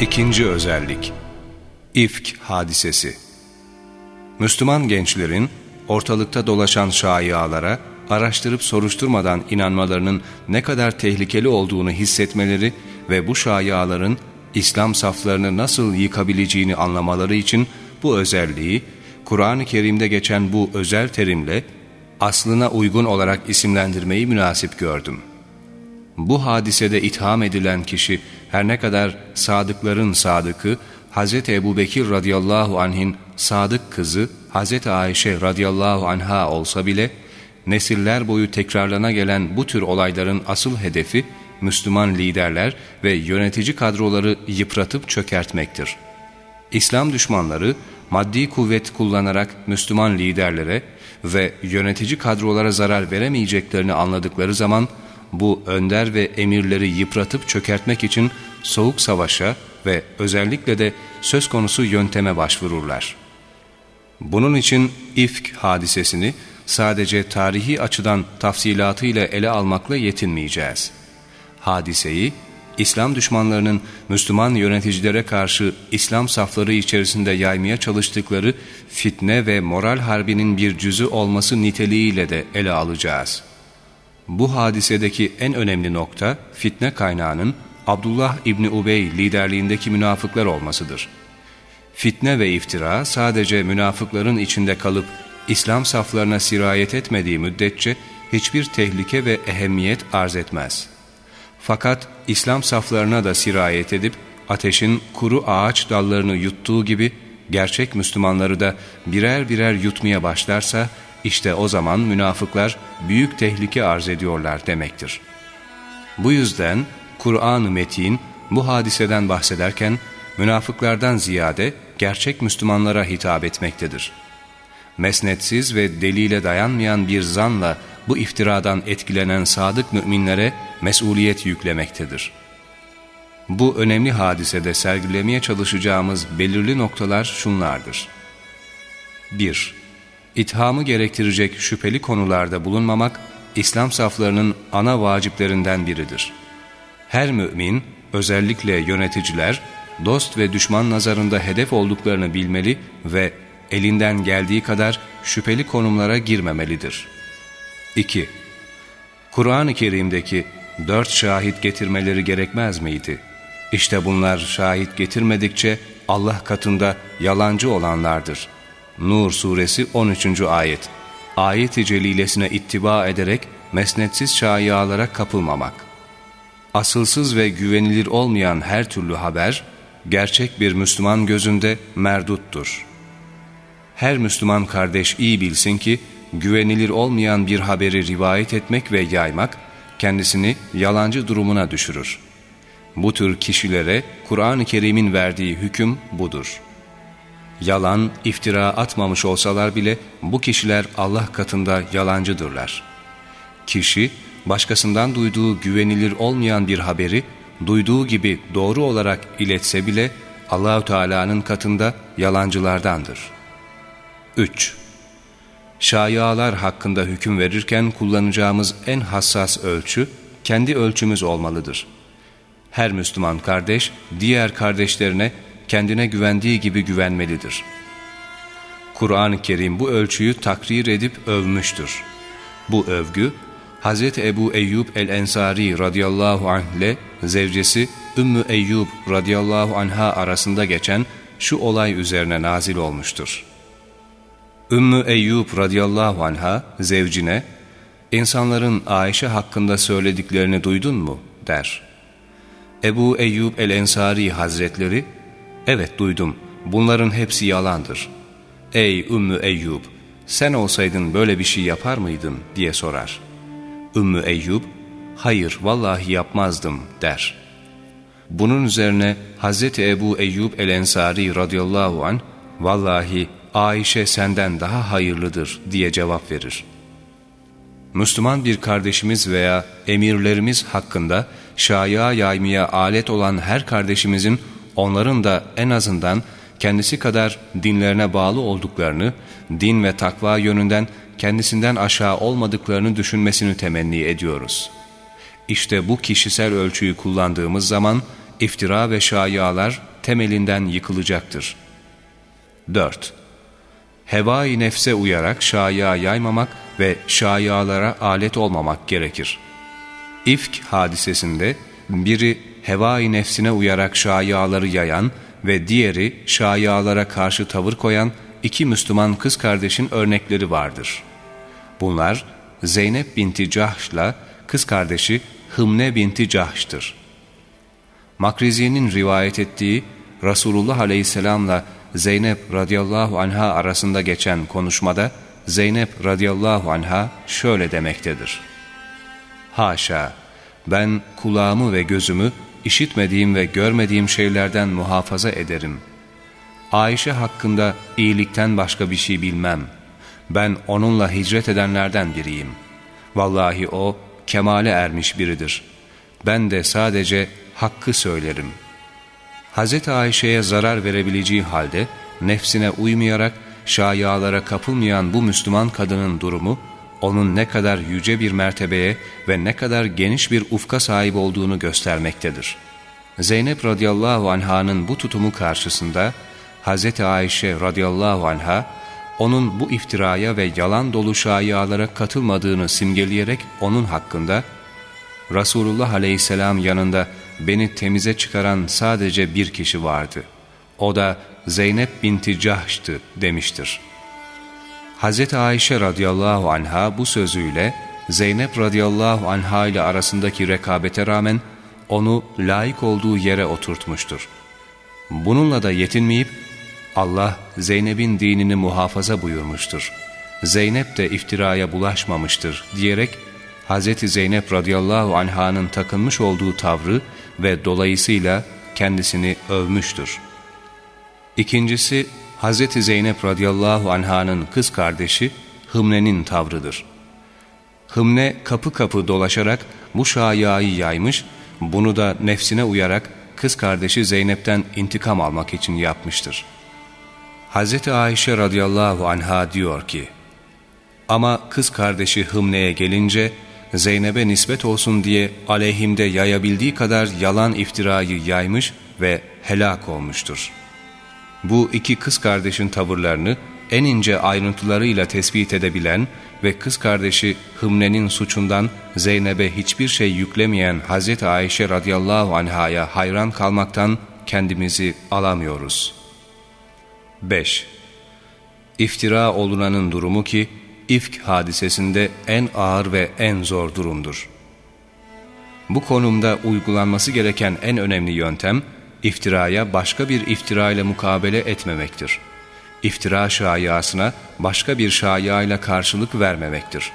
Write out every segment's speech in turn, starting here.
İkinci özellik. İfk hadisesi. Müslüman gençlerin ortalıkta dolaşan şaialara araştırıp soruşturmadan inanmalarının ne kadar tehlikeli olduğunu hissetmeleri ve bu şaiaların İslam saflarını nasıl yıkabileceğini anlamaları için bu özelliği Kur'an-ı Kerim'de geçen bu özel terimle aslına uygun olarak isimlendirmeyi münasip gördüm. Bu hadisede itham edilen kişi her ne kadar sadıkların sadıkı Hz. Ebu Bekir radıyallahu anh'in sadık kızı Hz. Ayşe radıyallahu anha olsa bile nesiller boyu tekrarlana gelen bu tür olayların asıl hedefi Müslüman liderler ve yönetici kadroları yıpratıp çökertmektir. İslam düşmanları maddi kuvvet kullanarak Müslüman liderlere ve yönetici kadrolara zarar veremeyeceklerini anladıkları zaman bu önder ve emirleri yıpratıp çökertmek için soğuk savaşa ve özellikle de söz konusu yönteme başvururlar. Bunun için ifk hadisesini sadece tarihi açıdan tafsilatıyla ele almakla yetinmeyeceğiz. Hadiseyi, İslam düşmanlarının Müslüman yöneticilere karşı İslam safları içerisinde yaymaya çalıştıkları fitne ve moral harbinin bir cüzü olması niteliğiyle de ele alacağız. Bu hadisedeki en önemli nokta fitne kaynağının Abdullah İbni Ubey liderliğindeki münafıklar olmasıdır. Fitne ve iftira sadece münafıkların içinde kalıp İslam saflarına sirayet etmediği müddetçe hiçbir tehlike ve ehemmiyet arz etmez. Fakat İslam saflarına da sirayet edip ateşin kuru ağaç dallarını yuttuğu gibi gerçek Müslümanları da birer birer yutmaya başlarsa işte o zaman münafıklar büyük tehlike arz ediyorlar demektir. Bu yüzden Kur'an-ı Metin bu hadiseden bahsederken münafıklardan ziyade gerçek Müslümanlara hitap etmektedir. Mesnetsiz ve delile dayanmayan bir zanla bu iftiradan etkilenen sadık müminlere mesuliyet yüklemektedir. Bu önemli hadisede sergilemeye çalışacağımız belirli noktalar şunlardır. 1- ithamı gerektirecek şüpheli konularda bulunmamak, İslam saflarının ana vaciplerinden biridir. Her mümin, özellikle yöneticiler, dost ve düşman nazarında hedef olduklarını bilmeli ve elinden geldiği kadar şüpheli konumlara girmemelidir. 2. Kur'an-ı Kerim'deki dört şahit getirmeleri gerekmez miydi? İşte bunlar şahit getirmedikçe Allah katında yalancı olanlardır. Nur suresi 13. ayet. Ayet-i celilesine ittiba ederek mesnetsiz şayialara kapılmamak. Asılsız ve güvenilir olmayan her türlü haber, gerçek bir Müslüman gözünde merduttur. Her Müslüman kardeş iyi bilsin ki, güvenilir olmayan bir haberi rivayet etmek ve yaymak, kendisini yalancı durumuna düşürür. Bu tür kişilere Kur'an-ı Kerim'in verdiği hüküm budur.'' Yalan, iftira atmamış olsalar bile bu kişiler Allah katında yalancıdırlar. Kişi, başkasından duyduğu güvenilir olmayan bir haberi duyduğu gibi doğru olarak iletse bile Allahü Teala'nın katında yalancılardandır. 3. Şayialar hakkında hüküm verirken kullanacağımız en hassas ölçü kendi ölçümüz olmalıdır. Her Müslüman kardeş diğer kardeşlerine kendine güvendiği gibi güvenmelidir. Kur'an-ı Kerim bu ölçüyü takrir edip övmüştür. Bu övgü, Hz. Ebu Eyyub el-Ensari radıyallahu anh ile zevcesi Ümmü Eyyub radıyallahu anha arasında geçen şu olay üzerine nazil olmuştur. Ümmü Eyyub radıyallahu anha zevcine, insanların Ayşe hakkında söylediklerini duydun mu? der. Ebu Eyyub el-Ensari hazretleri, Evet duydum. Bunların hepsi yalandır. Ey Ümmü Eyyub! Sen olsaydın böyle bir şey yapar mıydın? diye sorar. Ümmü Eyyub, hayır vallahi yapmazdım der. Bunun üzerine Hz. Ebu Eyyub el-Ensari radıyallahu an vallahi Ayşe senden daha hayırlıdır diye cevap verir. Müslüman bir kardeşimiz veya emirlerimiz hakkında şaya yaymaya alet olan her kardeşimizin onların da en azından kendisi kadar dinlerine bağlı olduklarını, din ve takva yönünden kendisinden aşağı olmadıklarını düşünmesini temenni ediyoruz. İşte bu kişisel ölçüyü kullandığımız zaman iftira ve şayialar temelinden yıkılacaktır. 4. Heva-i nefse uyarak şaia yaymamak ve şaialara alet olmamak gerekir. İfk hadisesinde biri heva-i nefsine uyarak şaiaları yayan ve diğeri şaialara karşı tavır koyan iki Müslüman kız kardeşin örnekleri vardır. Bunlar Zeynep binti Cahş'la kız kardeşi Hımne binti Cahş'tır. Makrizi'nin rivayet ettiği Resulullah Aleyhisselam'la Zeynep radıyallahu anha arasında geçen konuşmada Zeynep radıyallahu anha şöyle demektedir. Haşa! Ben kulağımı ve gözümü işitmediğim ve görmediğim şeylerden muhafaza ederim. Ayşe hakkında iyilikten başka bir şey bilmem. Ben onunla hicret edenlerden biriyim. Vallahi o kemale ermiş biridir. Ben de sadece hakkı söylerim. Hz. Ayşe'ye zarar verebileceği halde nefsine uymayarak şayalara kapılmayan bu Müslüman kadının durumu, onun ne kadar yüce bir mertebeye ve ne kadar geniş bir ufka sahip olduğunu göstermektedir. Zeynep radıyallahu anh'ın bu tutumu karşısında Hz. Ayşe radıyallahu anha, onun bu iftiraya ve yalan dolu şayialara katılmadığını simgeleyerek onun hakkında, Resulullah aleyhisselam yanında beni temize çıkaran sadece bir kişi vardı. O da Zeynep binti Cahş'tı demiştir. Hz. Ayşe radıyallahu anha bu sözüyle Zeynep radıyallahu anha ile arasındaki rekabete rağmen onu layık olduğu yere oturtmuştur. Bununla da yetinmeyip Allah Zeynep'in dinini muhafaza buyurmuştur. Zeynep de iftiraya bulaşmamıştır diyerek Hz. Zeynep radıyallahu anh'ın takınmış olduğu tavrı ve dolayısıyla kendisini övmüştür. İkincisi Hz. Zeynep radıyallahu anh'ın kız kardeşi Hımne'nin tavrıdır. Hımne kapı kapı dolaşarak bu şayayı yaymış, bunu da nefsine uyarak kız kardeşi Zeynep'ten intikam almak için yapmıştır. Hz. Ayşe radıyallahu anha diyor ki, Ama kız kardeşi Hımne'ye gelince, Zeynep'e nispet olsun diye aleyhimde yayabildiği kadar yalan iftirayı yaymış ve helak olmuştur. Bu iki kız kardeşin tavırlarını en ince ayrıntılarıyla tespit edebilen ve kız kardeşi Hımne'nin suçundan Zeynep'e hiçbir şey yüklemeyen Hz. Ayşe radıyallahu anhaya hayran kalmaktan kendimizi alamıyoruz. 5. İftira olunanın durumu ki, ifk hadisesinde en ağır ve en zor durumdur. Bu konumda uygulanması gereken en önemli yöntem, iftiraya başka bir iftira ile mukabele etmemektir. İftira şayiasına başka bir ile karşılık vermemektir.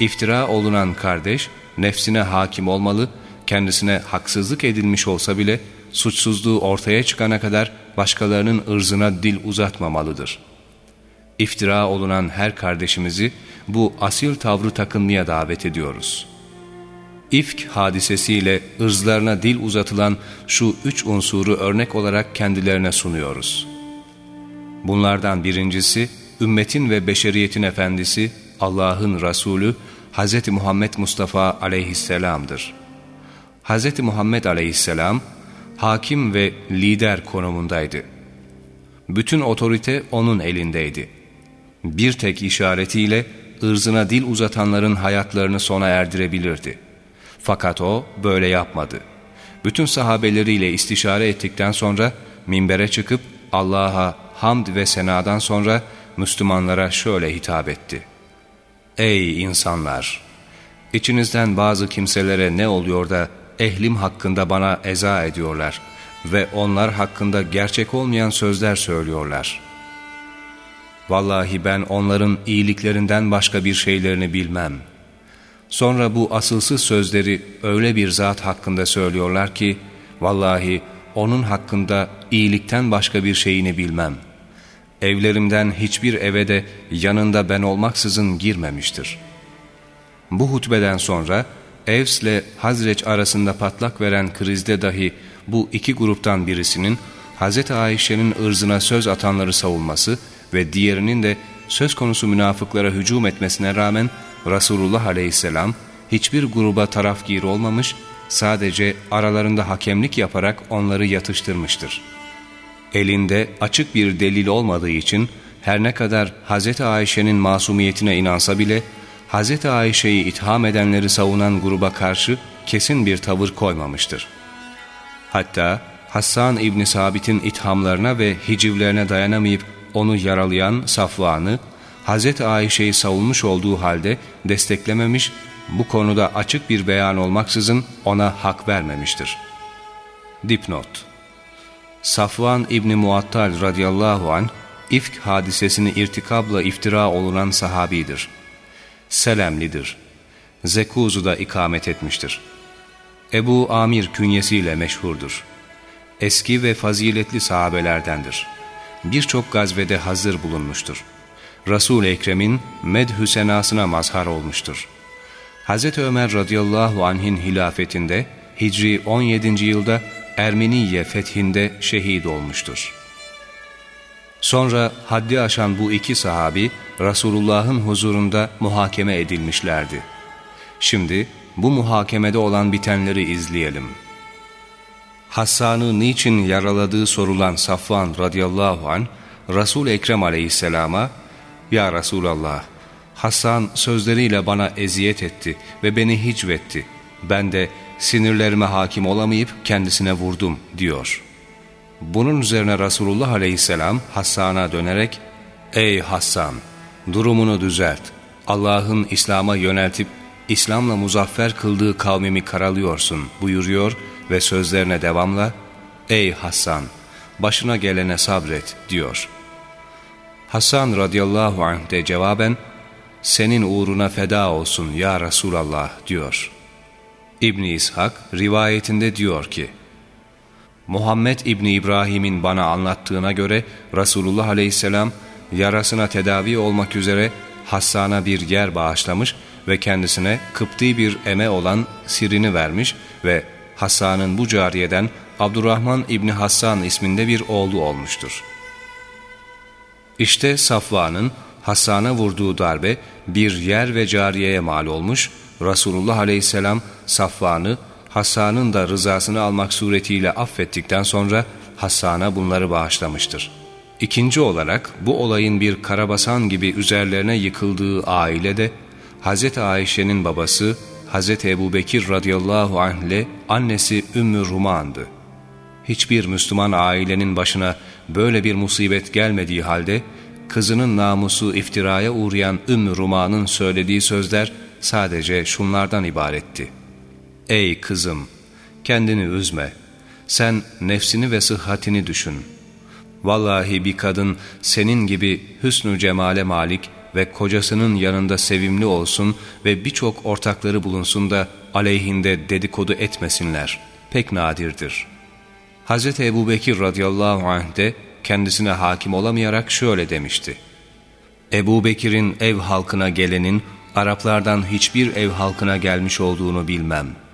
İftira olunan kardeş, nefsine hakim olmalı, kendisine haksızlık edilmiş olsa bile, suçsuzluğu ortaya çıkana kadar başkalarının ırzına dil uzatmamalıdır.'' İftira olunan her kardeşimizi bu asil tavrı takınmaya davet ediyoruz. İfk hadisesiyle ırzlarına dil uzatılan şu üç unsuru örnek olarak kendilerine sunuyoruz. Bunlardan birincisi, ümmetin ve beşeriyetin efendisi, Allah'ın Resulü, Hz. Muhammed Mustafa aleyhisselamdır. Hz. Muhammed aleyhisselam, hakim ve lider konumundaydı. Bütün otorite onun elindeydi bir tek işaretiyle ırzına dil uzatanların hayatlarını sona erdirebilirdi. Fakat o böyle yapmadı. Bütün sahabeleriyle istişare ettikten sonra minbere çıkıp Allah'a hamd ve senadan sonra Müslümanlara şöyle hitap etti. Ey insanlar! İçinizden bazı kimselere ne oluyor da ehlim hakkında bana eza ediyorlar ve onlar hakkında gerçek olmayan sözler söylüyorlar.'' Vallahi ben onların iyiliklerinden başka bir şeylerini bilmem. Sonra bu asılsız sözleri öyle bir zat hakkında söylüyorlar ki, vallahi onun hakkında iyilikten başka bir şeyini bilmem. Evlerimden hiçbir eve de yanında ben olmaksızın girmemiştir. Bu hutbeden sonra Evs ile Hazreç arasında patlak veren krizde dahi bu iki gruptan birisinin Hz. Ayşe'nin ırzına söz atanları savunması ve diğerinin de söz konusu münafıklara hücum etmesine rağmen Resulullah aleyhisselam hiçbir gruba tarafgir olmamış, sadece aralarında hakemlik yaparak onları yatıştırmıştır. Elinde açık bir delil olmadığı için her ne kadar Hz. Ayşe'nin masumiyetine inansa bile Hz. Ayşe'yi itham edenleri savunan gruba karşı kesin bir tavır koymamıştır. Hatta Hassan İbni Sabit'in ithamlarına ve hicivlerine dayanamayıp onu yaralayan Safvan'ı Hz. Ayşe'yi savunmuş olduğu halde desteklememiş, bu konuda açık bir beyan olmaksızın ona hak vermemiştir. Dipnot Safvan İbni Muattal radıyallahu anh, ifk hadisesini irtikabla iftira olunan sahabidir. Selemlidir. Zekuzu'da ikamet etmiştir. Ebu Amir künyesiyle meşhurdur. Eski ve faziletli sahabelerdendir. Birçok gazvede hazır bulunmuştur. Resul-i Ekrem'in medhü senasına mazhar olmuştur. Hz. Ömer radıyallahu anh'in hilafetinde Hicri 17. yılda Ermeniye fethinde şehit olmuştur. Sonra haddi aşan bu iki sahabi Resulullah'ın huzurunda muhakeme edilmişlerdi. Şimdi bu muhakemede olan bitenleri izleyelim. Hassan'ı niçin yaraladığı sorulan Safvan radıyallahu an Resul Ekrem aleyhisselama Ya Resulallah Hassan sözleriyle bana eziyet etti ve beni hicvetti. Ben de sinirlerime hakim olamayıp kendisine vurdum diyor. Bunun üzerine Resulullah aleyhisselam Hassan'a dönerek Ey Hassan! Durumunu düzelt. Allah'ın İslam'a yöneltip İslam'la muzaffer kıldığı kavmimi karalıyorsun buyuruyor ve sözlerine devamla Ey Hassan! Başına gelene sabret diyor. Hasan radıyallahu anh de cevaben senin uğruna feda olsun ya Resulallah diyor. İbni İshak rivayetinde diyor ki Muhammed İbni İbrahim'in bana anlattığına göre Resulullah aleyhisselam yarasına tedavi olmak üzere Hassan'a bir yer bağışlamış ve kendisine Kıpti bir eme olan Sirin'i vermiş ve Hassan'ın bu cariyeden Abdurrahman İbni Hassan isminde bir oğlu olmuştur. İşte Safva'nın Hassan'a vurduğu darbe bir yer ve cariyeye mal olmuş, Resulullah aleyhisselam Safvan'ı Hassan'ın da rızasını almak suretiyle affettikten sonra Hassan'a bunları bağışlamıştır. İkinci olarak bu olayın bir karabasan gibi üzerlerine yıkıldığı aile de Hz. Ayşe'nin babası Hz. Ebu Bekir radıyallahu anh ile annesi Ümmü Ruman'dı. Hiçbir Müslüman ailenin başına böyle bir musibet gelmediği halde kızının namusu iftiraya uğrayan Ümmü Ruman'ın söylediği sözler sadece şunlardan ibaretti. Ey kızım! Kendini üzme. Sen nefsini ve sıhhatini düşün. Vallahi bir kadın senin gibi hüsnü cemale malik ve kocasının yanında sevimli olsun ve birçok ortakları bulunsun da aleyhinde dedikodu etmesinler. Pek nadirdir. Hz. Ebu Bekir radıyallahu anh de kendisine hakim olamayarak şöyle demişti. Ebu Bekir'in ev halkına gelenin Araplardan hiçbir ev halkına gelmiş olduğunu bilmem.''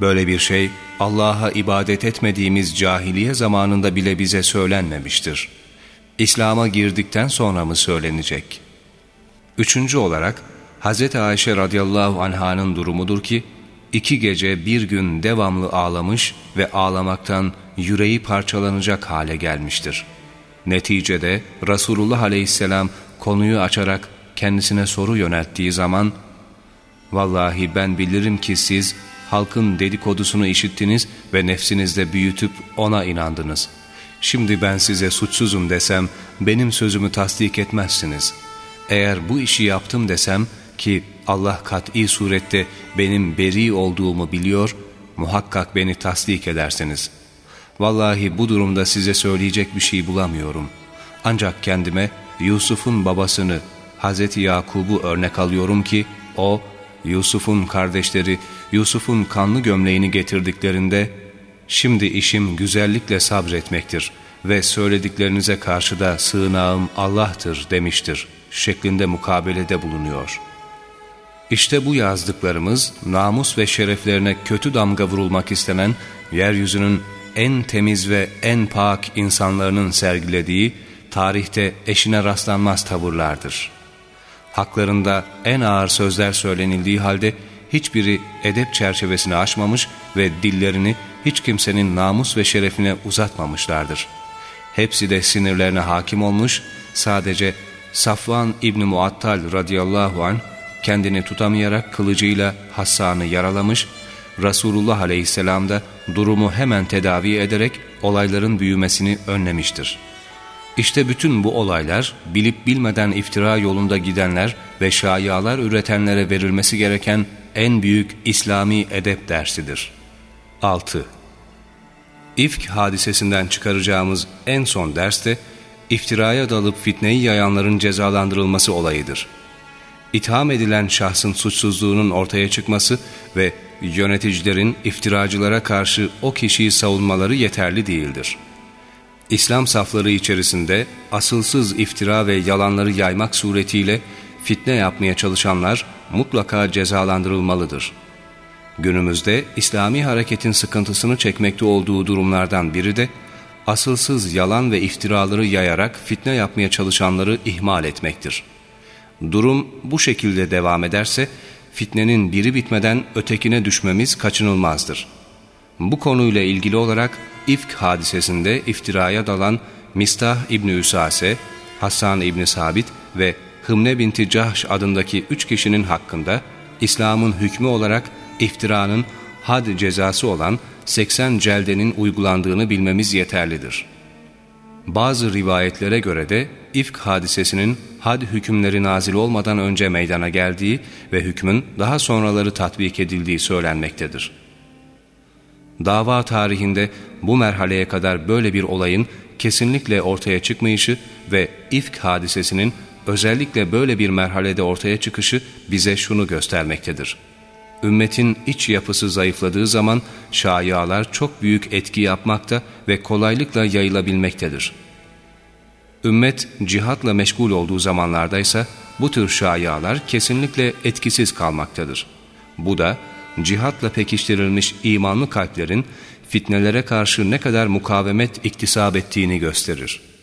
Böyle bir şey Allah'a ibadet etmediğimiz cahiliye zamanında bile bize söylenmemiştir. İslam'a girdikten sonra mı söylenecek? Üçüncü olarak Hz. Ayşe radıyallahu anh'ın durumudur ki, iki gece bir gün devamlı ağlamış ve ağlamaktan yüreği parçalanacak hale gelmiştir. Neticede Resulullah aleyhisselam konuyu açarak kendisine soru yönelttiği zaman, ''Vallahi ben bilirim ki siz halkın dedikodusunu işittiniz ve nefsinizde büyütüp ona inandınız. Şimdi ben size suçsuzum desem benim sözümü tasdik etmezsiniz. Eğer bu işi yaptım desem ki Allah kat'i surette benim beri olduğumu biliyor, muhakkak beni tasdik edersiniz. Vallahi bu durumda size söyleyecek bir şey bulamıyorum. Ancak kendime Yusuf'un babasını Hz. Yakub'u örnek alıyorum ki o Yusuf'un kardeşleri Yusuf'un kanlı gömleğini getirdiklerinde şimdi işim güzellikle sabretmektir ve söylediklerinize karşı da sığınağım Allah'tır demiştir şeklinde mukabelede bulunuyor. İşte bu yazdıklarımız namus ve şereflerine kötü damga vurulmak istenen yeryüzünün en temiz ve en pak insanlarının sergilediği tarihte eşine rastlanmaz tavırlardır. Haklarında en ağır sözler söylenildiği halde hiçbiri edep çerçevesini aşmamış ve dillerini hiç kimsenin namus ve şerefine uzatmamışlardır. Hepsi de sinirlerine hakim olmuş, sadece Safvan İbni Muattal radıyallahu anh kendini tutamayarak kılıcıyla Hassan'ı yaralamış, Resulullah aleyhisselam da durumu hemen tedavi ederek olayların büyümesini önlemiştir. İşte bütün bu olaylar bilip bilmeden iftira yolunda gidenler ve şayialar üretenlere verilmesi gereken en büyük İslami edep dersidir. 6. İfk hadisesinden çıkaracağımız en son ders de iftiraya dalıp fitneyi yayanların cezalandırılması olayıdır. İtham edilen şahsın suçsuzluğunun ortaya çıkması ve yöneticilerin iftiracılara karşı o kişiyi savunmaları yeterli değildir. İslam safları içerisinde asılsız iftira ve yalanları yaymak suretiyle fitne yapmaya çalışanlar mutlaka cezalandırılmalıdır. Günümüzde İslami hareketin sıkıntısını çekmekte olduğu durumlardan biri de asılsız yalan ve iftiraları yayarak fitne yapmaya çalışanları ihmal etmektir. Durum bu şekilde devam ederse fitnenin biri bitmeden ötekine düşmemiz kaçınılmazdır. Bu konuyla ilgili olarak İfk hadisesinde iftiraya dalan Mistah İbni Üsase, Hasan İbni Sabit ve Hımne binti Cahş adındaki üç kişinin hakkında İslam'ın hükmü olarak iftiranın had cezası olan 80 celdenin uygulandığını bilmemiz yeterlidir. Bazı rivayetlere göre de ifk hadisesinin had hükümleri nazil olmadan önce meydana geldiği ve hükmün daha sonraları tatbik edildiği söylenmektedir. Dava tarihinde bu merhaleye kadar böyle bir olayın kesinlikle ortaya çıkmayışı ve ifk hadisesinin özellikle böyle bir merhalede ortaya çıkışı bize şunu göstermektedir. Ümmetin iç yapısı zayıfladığı zaman şayialar çok büyük etki yapmakta ve kolaylıkla yayılabilmektedir. Ümmet cihatla meşgul olduğu zamanlardaysa bu tür şayialar kesinlikle etkisiz kalmaktadır. Bu da cihatla pekiştirilmiş imanlı kalplerin fitnelere karşı ne kadar mukavemet iktisap ettiğini gösterir.''